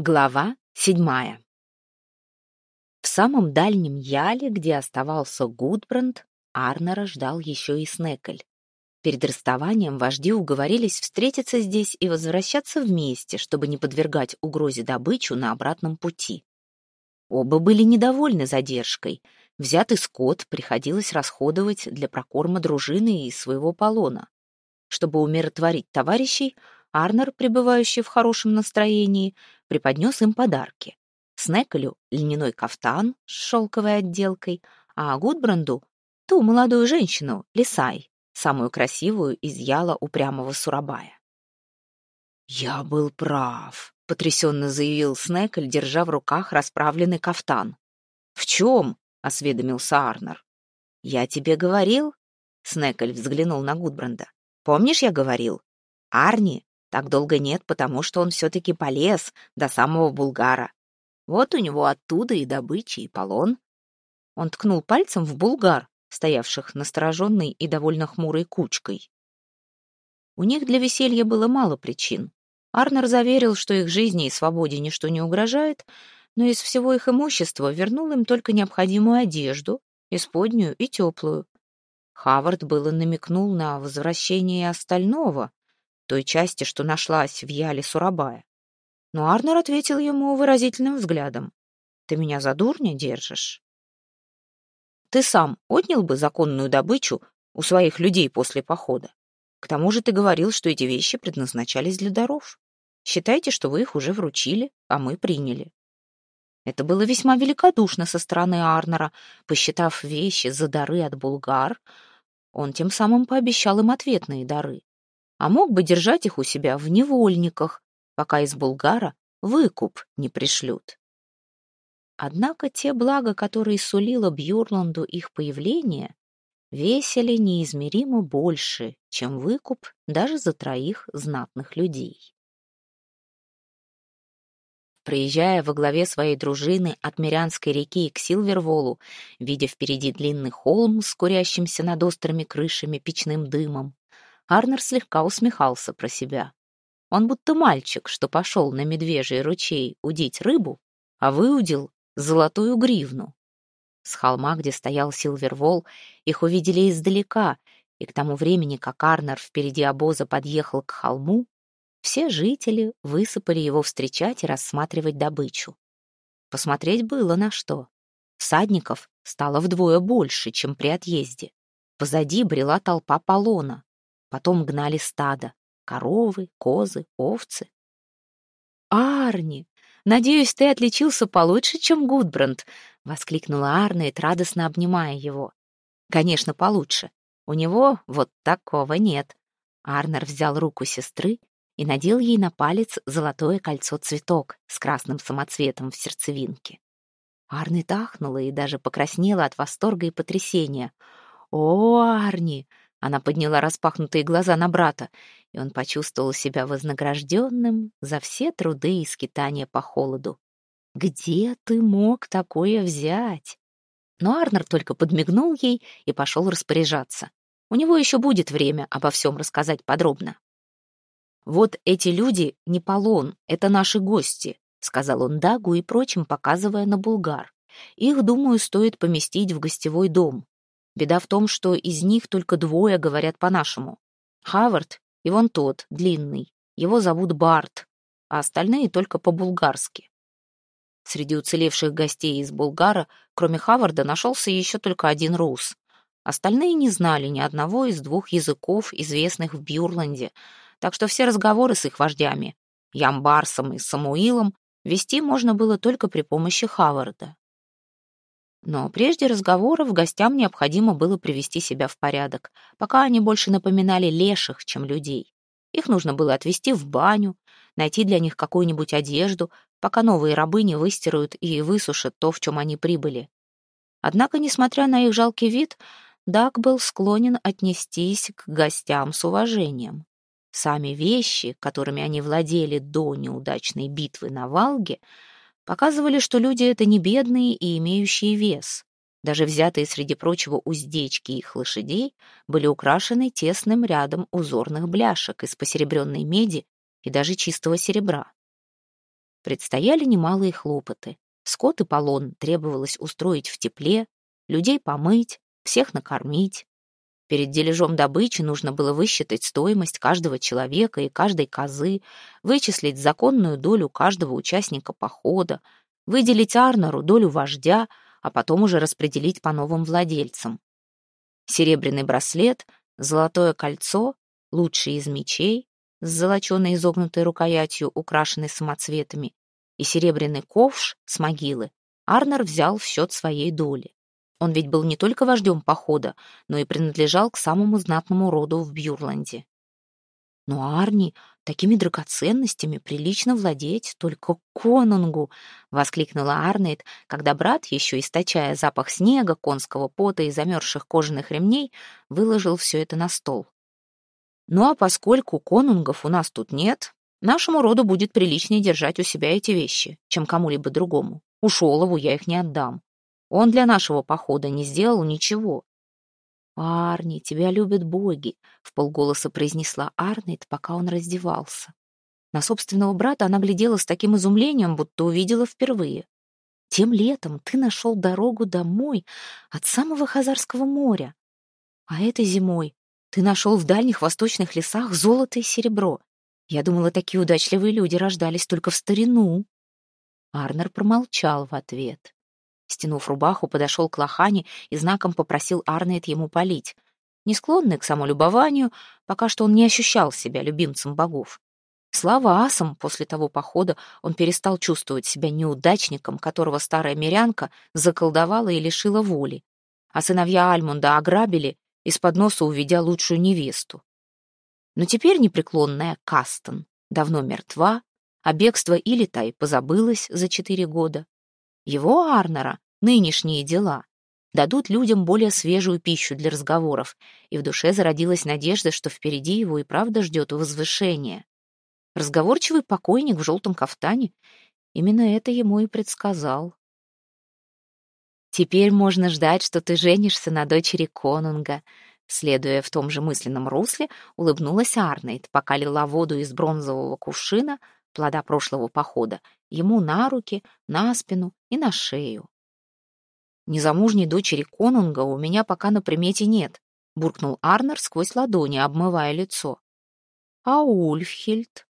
Глава седьмая. В самом дальнем Яле, где оставался Гудбранд, Арнера ждал еще и Снекель. Перед расставанием вожди уговорились встретиться здесь и возвращаться вместе, чтобы не подвергать угрозе добычу на обратном пути. Оба были недовольны задержкой. Взятый скот приходилось расходовать для прокорма дружины и своего полона. Чтобы умиротворить товарищей, Арнер, пребывающий в хорошем настроении, преподнес им подарки. Снекелю — льняной кафтан с шелковой отделкой, а Гудбранду — ту молодую женщину, Лисай, самую красивую из яла упрямого Сурабая. «Я был прав», — потрясенно заявил Снекель, держа в руках расправленный кафтан. «В чем?» — осведомился Арнер. «Я тебе говорил?» — Снекель взглянул на Гудбранда. «Помнишь, я говорил? Арни так долго нет, потому что он все-таки полез до самого Булгара. Вот у него оттуда и добыча, и полон. Он ткнул пальцем в Булгар, стоявших настороженной и довольно хмурой кучкой. У них для веселья было мало причин. Арнер заверил, что их жизни и свободе ничто не угрожает, но из всего их имущества вернул им только необходимую одежду, исподнюю и теплую. Хавард было намекнул на возвращение остального, той части, что нашлась в яле Сурабая. Но Арнер ответил ему выразительным взглядом. «Ты меня за дурня держишь?» «Ты сам отнял бы законную добычу у своих людей после похода. К тому же ты говорил, что эти вещи предназначались для даров. Считайте, что вы их уже вручили, а мы приняли». Это было весьма великодушно со стороны Арнера. Посчитав вещи за дары от булгар, он тем самым пообещал им ответные дары а мог бы держать их у себя в невольниках, пока из Булгара выкуп не пришлют. Однако те блага, которые сулило Бьюрланду их появление, весили неизмеримо больше, чем выкуп даже за троих знатных людей. Проезжая во главе своей дружины от Мирянской реки к Силверволу, видя впереди длинный холм с курящимся над острыми крышами печным дымом, Арнер слегка усмехался про себя. Он будто мальчик, что пошел на медвежий ручей удить рыбу, а выудил золотую гривну. С холма, где стоял Силвервол, их увидели издалека, и к тому времени, как Арнер впереди обоза подъехал к холму, все жители высыпали его встречать и рассматривать добычу. Посмотреть было на что. Всадников стало вдвое больше, чем при отъезде. Позади брела толпа полона. Потом гнали стадо — коровы, козы, овцы. «Арни, надеюсь, ты отличился получше, чем Гудбранд!» — воскликнула Арнет, радостно обнимая его. «Конечно, получше. У него вот такого нет». Арнер взял руку сестры и надел ей на палец золотое кольцо-цветок с красным самоцветом в сердцевинке. Арни тахнула и даже покраснела от восторга и потрясения. «О, Арни, она подняла распахнутые глаза на брата, и он почувствовал себя вознагражденным за все труды и скитания по холоду. «Где ты мог такое взять?» Но Арнер только подмигнул ей и пошел распоряжаться. У него еще будет время обо всем рассказать подробно. «Вот эти люди не полон, это наши гости», — сказал он Дагу и прочим, показывая на булгар. «Их, думаю, стоит поместить в гостевой дом. Беда в том, что из них только двое говорят по-нашему. Хавард и вон тот, длинный. Его зовут Барт, а остальные только по-булгарски. Среди уцелевших гостей из Булгара, кроме Хаварда, нашелся еще только один рус. Остальные не знали ни одного из двух языков, известных в Бьюрланде, так что все разговоры с их вождями, Ямбарсом и Самуилом, вести можно было только при помощи Хаварда. Но прежде разговоров гостям необходимо было привести себя в порядок, пока они больше напоминали леших, чем людей. Их нужно было отвезти в баню, найти для них какую-нибудь одежду, пока новые рабы не выстирают и высушат то, в чем они прибыли. Однако, несмотря на их жалкий вид, Даг был склонен отнестись к гостям с уважением. Сами вещи, которыми они владели до неудачной битвы на Валге, показывали, что люди это не бедные и имеющие вес. Даже взятые среди прочего уздечки их лошадей были украшены тесным рядом узорных бляшек из посеребренной меди и даже чистого серебра. Предстояли немалые хлопоты. Скот и полон требовалось устроить в тепле, людей помыть, всех накормить. Перед дележом добычи нужно было высчитать стоимость каждого человека и каждой козы, вычислить законную долю каждого участника похода, выделить Арнору долю вождя, а потом уже распределить по новым владельцам. Серебряный браслет, золотое кольцо, лучший из мечей, с золоченой изогнутой рукоятью, украшенной самоцветами, и серебряный ковш с могилы Арнер взял в счет своей доли. Он ведь был не только вождем похода, но и принадлежал к самому знатному роду в Бьюрланде. Но Арни такими драгоценностями прилично владеть только конунгу, воскликнула Арнейд, когда брат, еще источая запах снега, конского пота и замерзших кожаных ремней, выложил все это на стол. Ну а поскольку конунгов у нас тут нет, нашему роду будет приличнее держать у себя эти вещи, чем кому-либо другому. Уж Олову я их не отдам. Он для нашего похода не сделал ничего. «Арни, тебя любят боги», — в полголоса произнесла Арнейд, пока он раздевался. На собственного брата она глядела с таким изумлением, будто увидела впервые. «Тем летом ты нашел дорогу домой от самого Хазарского моря, а этой зимой ты нашел в дальних восточных лесах золото и серебро. Я думала, такие удачливые люди рождались только в старину». Арнер промолчал в ответ. Стянув рубаху, подошел к лохане и знаком попросил Арнет ему полить. Не склонный к самолюбованию, пока что он не ощущал себя любимцем богов. Слава асам, после того похода он перестал чувствовать себя неудачником, которого старая мирянка заколдовала и лишила воли. А сыновья Альмунда ограбили, из-под носа уведя лучшую невесту. Но теперь непреклонная Кастон давно мертва, а бегство Илитай позабылось за четыре года. Его Арнера, нынешние дела, дадут людям более свежую пищу для разговоров, и в душе зародилась надежда, что впереди его и правда ждет возвышение. Разговорчивый покойник в желтом кафтане именно это ему и предсказал. «Теперь можно ждать, что ты женишься на дочери конунга», Следуя в том же мысленном русле, улыбнулась Арнейд, пока лила воду из бронзового кувшина, плода прошлого похода, ему на руки, на спину и на шею. «Незамужней дочери конунга у меня пока на примете нет», буркнул Арнер сквозь ладони, обмывая лицо. «А Ульфхильд?»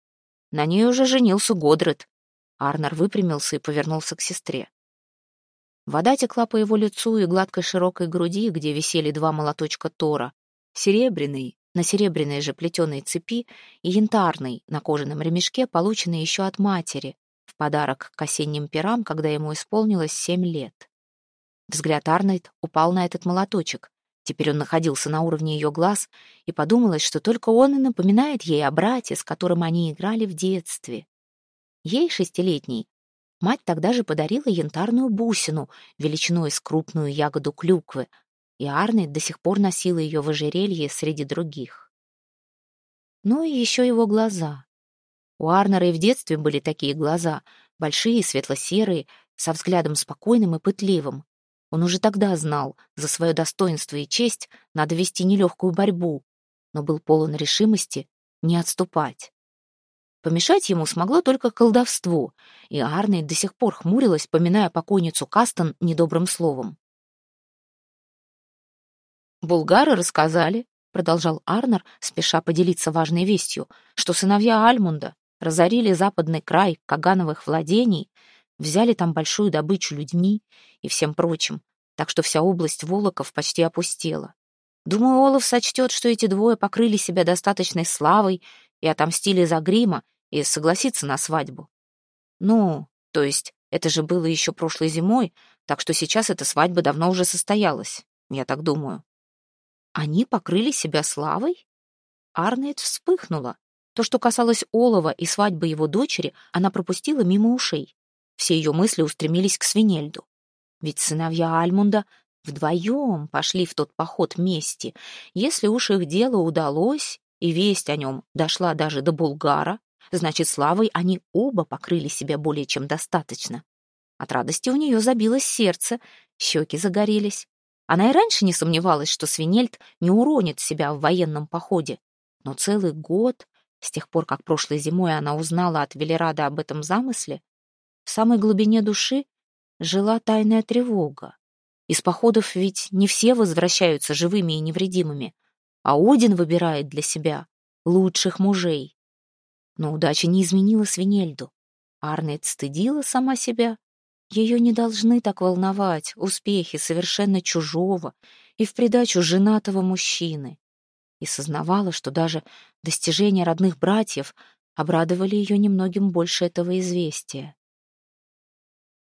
На ней уже женился Годред. Арнер выпрямился и повернулся к сестре. Вода текла по его лицу и гладкой широкой груди, где висели два молоточка Тора, серебряный на серебряной же плетеной цепи и янтарный на кожаном ремешке, полученный еще от матери, подарок к осенним пирам, когда ему исполнилось семь лет. Взгляд Арнольд упал на этот молоточек. Теперь он находился на уровне ее глаз, и подумалось, что только он и напоминает ей о брате, с которым они играли в детстве. Ей, шестилетней, мать тогда же подарила янтарную бусину, величиной с крупную ягоду клюквы, и Арнольд до сих пор носила ее в ожерелье среди других. Ну и еще его глаза. У Арнера и в детстве были такие глаза, большие, светло-серые, со взглядом спокойным и пытливым. Он уже тогда знал, за свое достоинство и честь надо вести нелегкую борьбу, но был полон решимости не отступать. Помешать ему смогло только колдовство, и Арней до сих пор хмурилась, поминая покойницу Кастон недобрым словом. «Булгары рассказали», — продолжал Арнер, спеша поделиться важной вестью, что сыновья Альмунда разорили западный край Кагановых владений, взяли там большую добычу людьми и всем прочим, так что вся область Волоков почти опустела. Думаю, Олаф сочтет, что эти двое покрыли себя достаточной славой и отомстили за грима и согласится на свадьбу. Ну, то есть, это же было еще прошлой зимой, так что сейчас эта свадьба давно уже состоялась, я так думаю. Они покрыли себя славой? Арнет вспыхнула. То, что касалось Олова и свадьбы его дочери, она пропустила мимо ушей. Все ее мысли устремились к Свинельду. Ведь сыновья Альмунда вдвоем пошли в тот поход вместе. Если уж их дело удалось, и весть о нем дошла даже до Булгара, значит, славой они оба покрыли себя более чем достаточно. От радости у нее забилось сердце, щеки загорелись. Она и раньше не сомневалась, что Свинельд не уронит себя в военном походе. Но целый год, с тех пор, как прошлой зимой она узнала от Велерада об этом замысле, в самой глубине души жила тайная тревога. Из походов ведь не все возвращаются живыми и невредимыми, а Один выбирает для себя лучших мужей. Но удача не изменила Свинельду. Арнет стыдила сама себя. Ее не должны так волновать успехи совершенно чужого и в придачу женатого мужчины. И сознавала, что даже достижения родных братьев обрадовали ее немногим больше этого известия.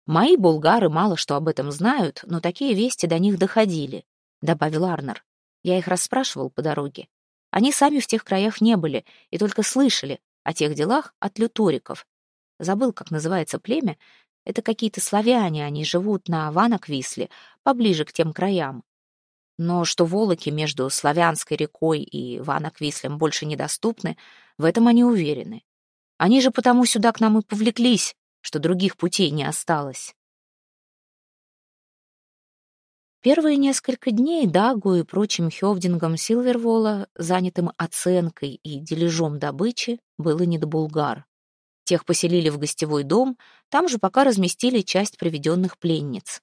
«Мои булгары мало что об этом знают, но такие вести до них доходили», — добавил Арнер. «Я их расспрашивал по дороге. Они сами в тех краях не были и только слышали о тех делах от люториков. Забыл, как называется племя. Это какие-то славяне, они живут на Ванаквисле, поближе к тем краям. Но что волоки между Славянской рекой и Ванаквислем больше недоступны, в этом они уверены. Они же потому сюда к нам и повлеклись, что других путей не осталось. Первые несколько дней Дагу и прочим хёвдингам Силвервола, занятым оценкой и дележом добычи, было не до булгар. Тех поселили в гостевой дом, там же пока разместили часть приведенных пленниц.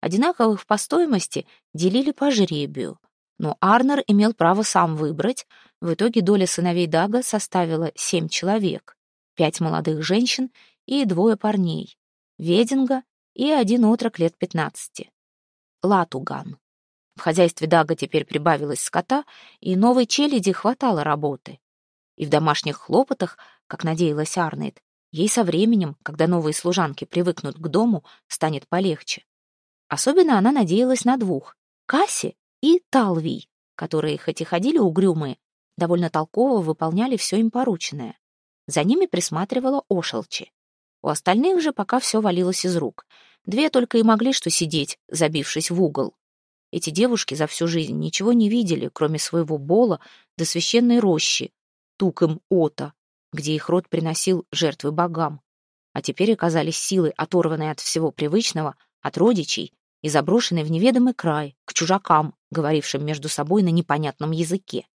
Одинаковых по стоимости делили по жребию, но Арнер имел право сам выбрать. В итоге доля сыновей Дага составила семь человек, пять молодых женщин и двое парней, Вединга и один отрок лет пятнадцати. Латуган. В хозяйстве Дага теперь прибавилось скота, и новой челяди хватало работы. И в домашних хлопотах, как надеялась Арнейд, ей со временем, когда новые служанки привыкнут к дому, станет полегче. Особенно она надеялась на двух — Касси и Талвий, которые, хоть и ходили угрюмые, довольно толково выполняли все им порученное. За ними присматривала Ошелчи. У остальных же пока все валилось из рук. Две только и могли что сидеть, забившись в угол. Эти девушки за всю жизнь ничего не видели, кроме своего бола до священной рощи, туком ота, где их род приносил жертвы богам. А теперь оказались силы, оторванные от всего привычного, от родичей и заброшенные в неведомый край, к чужакам, говорившим между собой на непонятном языке.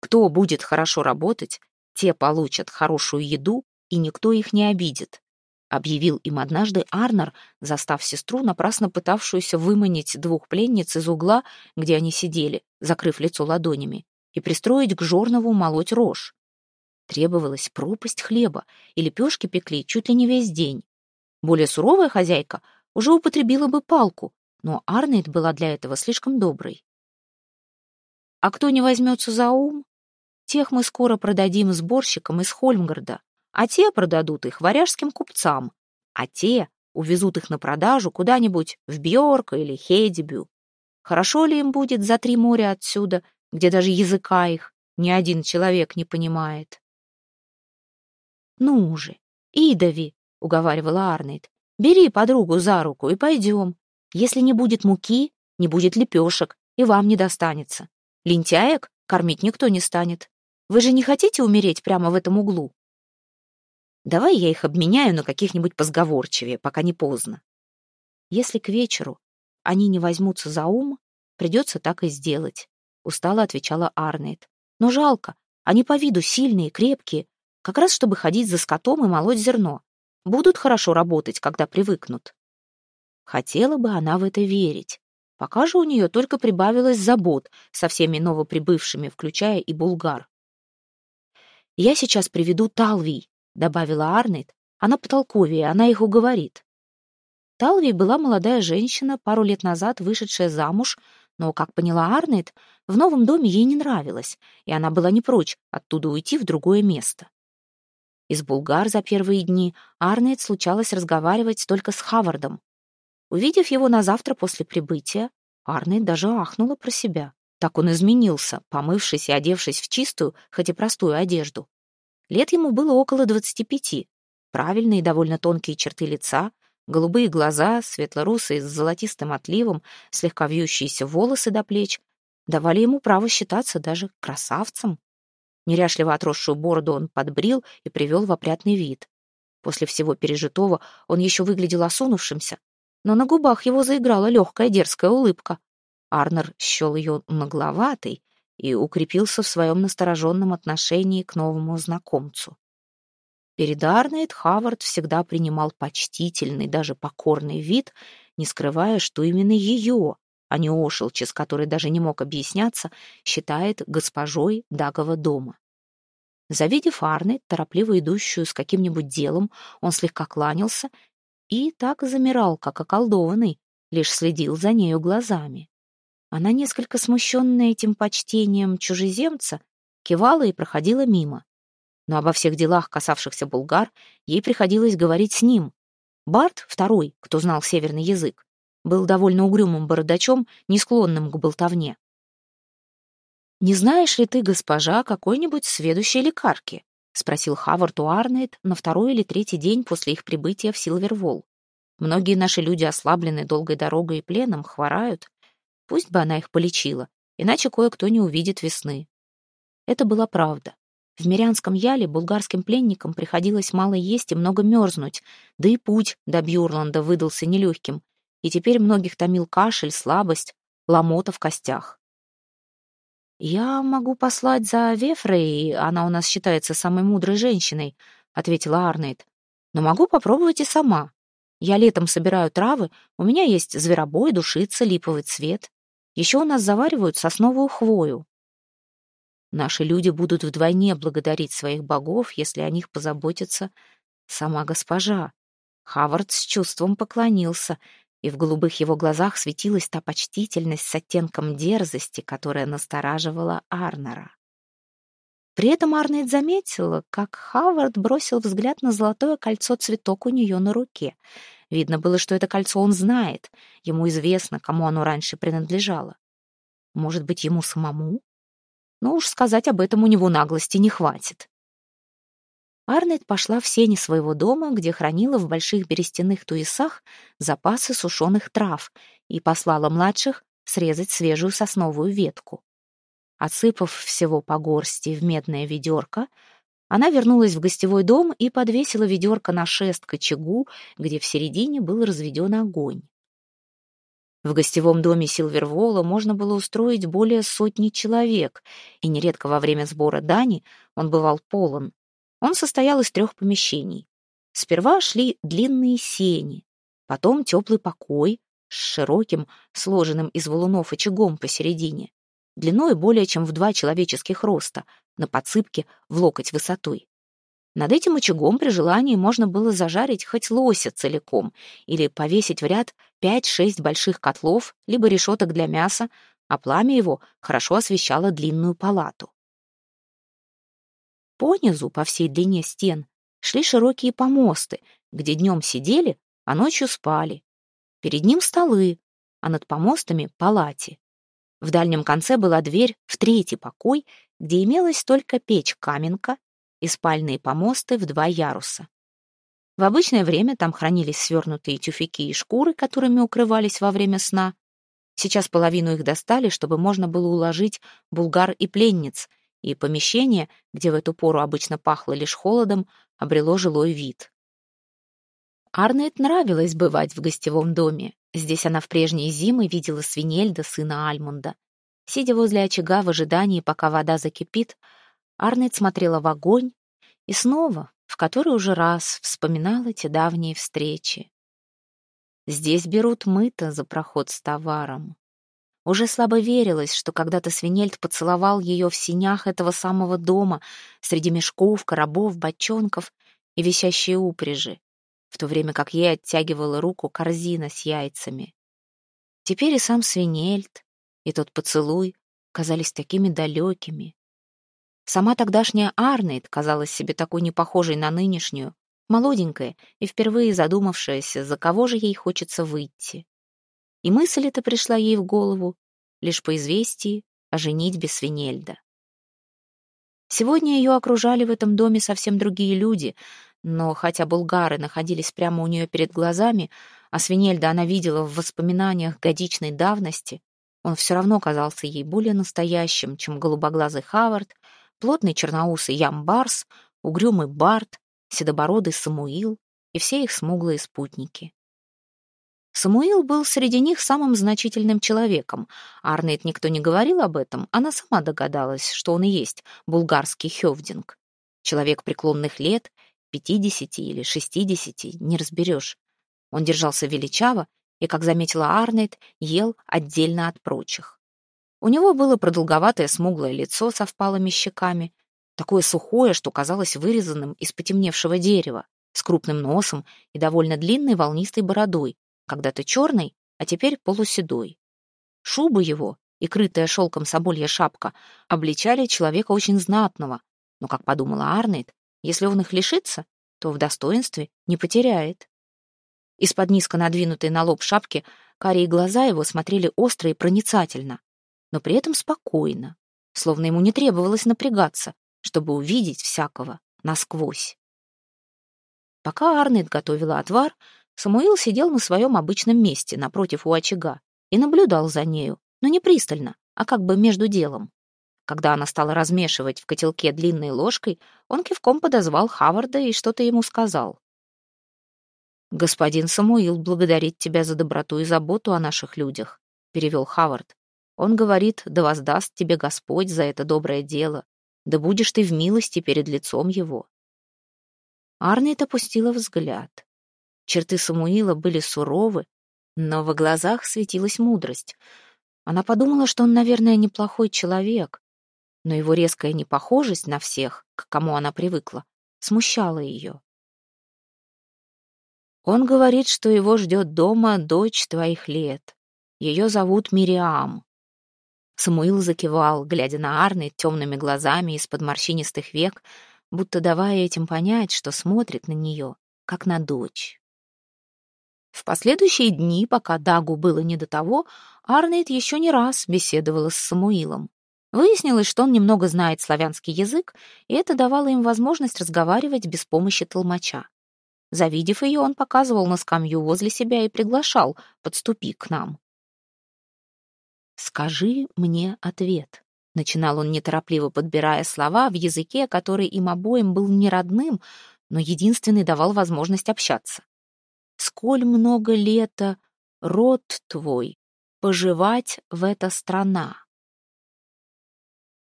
Кто будет хорошо работать, те получат хорошую еду и никто их не обидит», — объявил им однажды Арнер, застав сестру, напрасно пытавшуюся выманить двух пленниц из угла, где они сидели, закрыв лицо ладонями, и пристроить к жорнову молоть рожь. Требовалась пропасть хлеба, и лепешки пекли чуть ли не весь день. Более суровая хозяйка уже употребила бы палку, но Арнейд была для этого слишком доброй. «А кто не возьмется за ум, тех мы скоро продадим сборщикам из Хольмгарда а те продадут их варяжским купцам, а те увезут их на продажу куда-нибудь в Бьорка или Хейдебю. Хорошо ли им будет за три моря отсюда, где даже языка их ни один человек не понимает? «Ну же, Идави», — уговаривала Арнейд, — «бери подругу за руку и пойдем. Если не будет муки, не будет лепешек, и вам не достанется. Лентяек кормить никто не станет. Вы же не хотите умереть прямо в этом углу?» Давай я их обменяю на каких-нибудь позговорчивее, пока не поздно. Если к вечеру они не возьмутся за ум, придется так и сделать, устало отвечала Арнейд. Но жалко, они по виду сильные, крепкие, как раз чтобы ходить за скотом и молоть зерно. Будут хорошо работать, когда привыкнут. Хотела бы она в это верить. Пока же у нее только прибавилось забот со всеми новоприбывшими, включая и булгар. «Я сейчас приведу Талвий», добавила Арнейд. Она потолковее, она их уговорит. Талви была молодая женщина, пару лет назад вышедшая замуж, но, как поняла Арнейд, в новом доме ей не нравилось, и она была не прочь оттуда уйти в другое место. Из Булгар за первые дни Арнейд случалось разговаривать только с Хавардом. Увидев его на завтра после прибытия, Арнейд даже ахнула про себя. Так он изменился, помывшись и одевшись в чистую, хоть и простую одежду. Лет ему было около двадцати пяти. Правильные, довольно тонкие черты лица, голубые глаза, светлорусые с золотистым отливом, слегка вьющиеся волосы до плеч давали ему право считаться даже красавцем. Неряшливо отросшую бороду он подбрил и привел в опрятный вид. После всего пережитого он еще выглядел осунувшимся, но на губах его заиграла легкая дерзкая улыбка. Арнер счел ее нагловатой и укрепился в своем настороженном отношении к новому знакомцу. Перед Арнейд Хавард всегда принимал почтительный, даже покорный вид, не скрывая, что именно ее, а не Ошелчи, с которой даже не мог объясняться, считает госпожой Дагова дома. Завидев Арнейд, торопливо идущую с каким-нибудь делом, он слегка кланялся и так замирал, как околдованный, лишь следил за нею глазами. Она, несколько смущенная этим почтением чужеземца, кивала и проходила мимо. Но обо всех делах, касавшихся булгар, ей приходилось говорить с ним. Барт, второй, кто знал северный язык, был довольно угрюмым бородачом, не склонным к болтовне. «Не знаешь ли ты, госпожа, какой-нибудь сведущей лекарки?» — спросил Хавард у Арнейд на второй или третий день после их прибытия в Силверволл. «Многие наши люди ослаблены долгой дорогой и пленом, хворают. Пусть бы она их полечила, иначе кое-кто не увидит весны. Это была правда. В Мирянском яле булгарским пленникам приходилось мало есть и много мерзнуть, да и путь до Бьюрланда выдался нелегким, и теперь многих томил кашель, слабость, ломота в костях. «Я могу послать за Вефрей, она у нас считается самой мудрой женщиной», — ответила Арнейд. «Но могу попробовать и сама. Я летом собираю травы, у меня есть зверобой, душица, липовый цвет. Еще у нас заваривают сосновую хвою. Наши люди будут вдвойне благодарить своих богов, если о них позаботится сама госпожа. Хавард с чувством поклонился, и в голубых его глазах светилась та почтительность с оттенком дерзости, которая настораживала Арнера. При этом Арнейд заметила, как Хавард бросил взгляд на золотое кольцо-цветок у нее на руке — Видно было, что это кольцо он знает. Ему известно, кому оно раньше принадлежало. Может быть, ему самому? Но уж сказать об этом у него наглости не хватит. Арнет пошла в сени своего дома, где хранила в больших берестяных туесах запасы сушеных трав и послала младших срезать свежую сосновую ветку. Отсыпав всего по горсти в медное ведерко, она вернулась в гостевой дом и подвесила ведерко на шест к очагу, где в середине был разведен огонь. В гостевом доме Силвервола можно было устроить более сотни человек, и нередко во время сбора дани он бывал полон. Он состоял из трех помещений. Сперва шли длинные сени, потом теплый покой с широким, сложенным из валунов очагом посередине, длиной более чем в два человеческих роста, на подсыпке в локоть высотой. Над этим очагом при желании можно было зажарить хоть лося целиком или повесить в ряд 5-6 больших котлов, либо решеток для мяса, а пламя его хорошо освещало длинную палату. Понизу, по всей длине стен, шли широкие помосты, где днем сидели, а ночью спали. Перед ним столы, а над помостами — палати. В дальнем конце была дверь в третий покой, где имелась только печь-каменка и спальные помосты в два яруса. В обычное время там хранились свернутые тюфяки и шкуры, которыми укрывались во время сна. Сейчас половину их достали, чтобы можно было уложить булгар и пленниц, и помещение, где в эту пору обычно пахло лишь холодом, обрело жилой вид. Арнет нравилось бывать в гостевом доме. Здесь она в прежние зимы видела Свинельда, сына Альмунда. Сидя возле очага в ожидании, пока вода закипит, Арнет смотрела в огонь и снова, в который уже раз, вспоминала те давние встречи. Здесь берут мыто за проход с товаром. Уже слабо верилось, что когда-то Свинельд поцеловал ее в синях этого самого дома, среди мешков, коробов, бочонков и висящей упряжи в то время как ей оттягивала руку корзина с яйцами. Теперь и сам Свинельд, и тот поцелуй казались такими далекими. Сама тогдашняя Арнейд казалась себе такой непохожей на нынешнюю, молоденькая и впервые задумавшаяся, за кого же ей хочется выйти. И мысль эта пришла ей в голову лишь по известии о женитьбе Свинельда. Сегодня ее окружали в этом доме совсем другие люди, но хотя булгары находились прямо у нее перед глазами, а Свинельда она видела в воспоминаниях годичной давности, он все равно казался ей более настоящим, чем голубоглазый Хавард, плотный черноусый Ямбарс, угрюмый Барт, седобородый Самуил и все их смуглые спутники. Самуил был среди них самым значительным человеком. Арнейд никто не говорил об этом, она сама догадалась, что он и есть булгарский Хёвдинг. Человек преклонных лет пятидесяти или шестидесяти, не разберешь. Он держался величаво и, как заметила Арнет, ел отдельно от прочих. У него было продолговатое смуглое лицо со впалыми щеками, такое сухое, что казалось вырезанным из потемневшего дерева, с крупным носом и довольно длинной волнистой бородой, когда-то черной, а теперь полуседой. Шуба его и крытая шелком соболья шапка обличали человека очень знатного, но, как подумала Арнейд, если он их лишится, то в достоинстве не потеряет. Из-под низко надвинутой на лоб шапки карие глаза его смотрели остро и проницательно, но при этом спокойно, словно ему не требовалось напрягаться, чтобы увидеть всякого насквозь. Пока Арнет готовила отвар, Самуил сидел на своем обычном месте напротив у очага и наблюдал за нею, но не пристально, а как бы между делом. Когда она стала размешивать в котелке длинной ложкой, он кивком подозвал Хаварда и что-то ему сказал. «Господин Самуил благодарит тебя за доброту и заботу о наших людях», — перевел Хавард. «Он говорит, да воздаст тебе Господь за это доброе дело, да будешь ты в милости перед лицом его». Арнет опустила взгляд. Черты Самуила были суровы, но в глазах светилась мудрость. Она подумала, что он, наверное, неплохой человек, но его резкая непохожесть на всех, к кому она привыкла, смущала ее. Он говорит, что его ждет дома дочь твоих лет. Ее зовут Мириам. Самуил закивал, глядя на Арны темными глазами из-под морщинистых век, будто давая этим понять, что смотрит на нее, как на дочь. В последующие дни, пока Дагу было не до того, Арнейд еще не раз беседовала с Самуилом. Выяснилось, что он немного знает славянский язык, и это давало им возможность разговаривать без помощи толмача. Завидев ее, он показывал на скамью возле себя и приглашал «подступи к нам». «Скажи мне ответ», — начинал он неторопливо, подбирая слова в языке, который им обоим был не родным, но единственный давал возможность общаться. «Сколь много лета род твой поживать в эта страна?»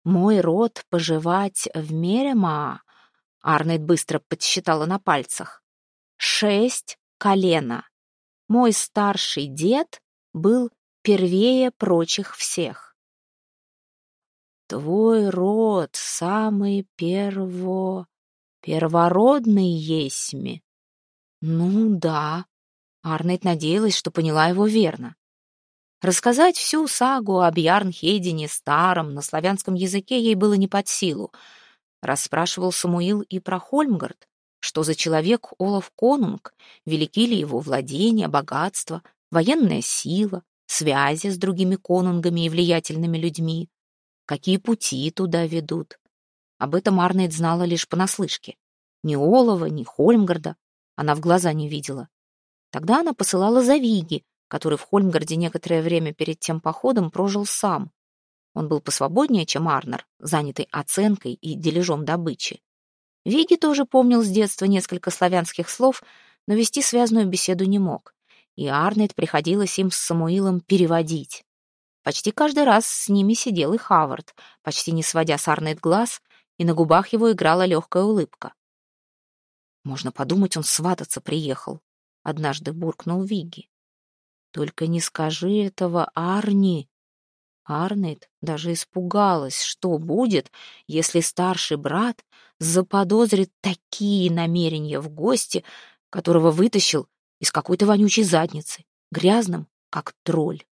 «Мой род поживать в Мерема?» Арнет быстро подсчитала на пальцах шесть колена. Мой старший дед был первее прочих всех. Твой род самый перво... первородный есьми. Ну да. Арнет надеялась, что поняла его верно. Рассказать всю сагу об Ярнхедине старом на славянском языке ей было не под силу. Расспрашивал Самуил и про Хольмгард, что за человек Олаф Конунг? Велики ли его владения, богатство, военная сила, связи с другими конунгами и влиятельными людьми? Какие пути туда ведут? Об этом Арнейд знала лишь понаслышке. Ни Олова, ни Хольмгарда она в глаза не видела. Тогда она посылала за Виги, который в Хольмгарде некоторое время перед тем походом прожил сам. Он был посвободнее, чем Арнер, занятый оценкой и дележом добычи. Виги тоже помнил с детства несколько славянских слов, но вести связную беседу не мог, и Арнет приходилось им с Самуилом переводить. Почти каждый раз с ними сидел и Хавард, почти не сводя с Арнет глаз, и на губах его играла легкая улыбка. «Можно подумать, он свататься приехал», — однажды буркнул Виги. «Только не скажи этого Арни», Арнейд даже испугалась, что будет, если старший брат заподозрит такие намерения в гости, которого вытащил из какой-то вонючей задницы, грязным, как тролль.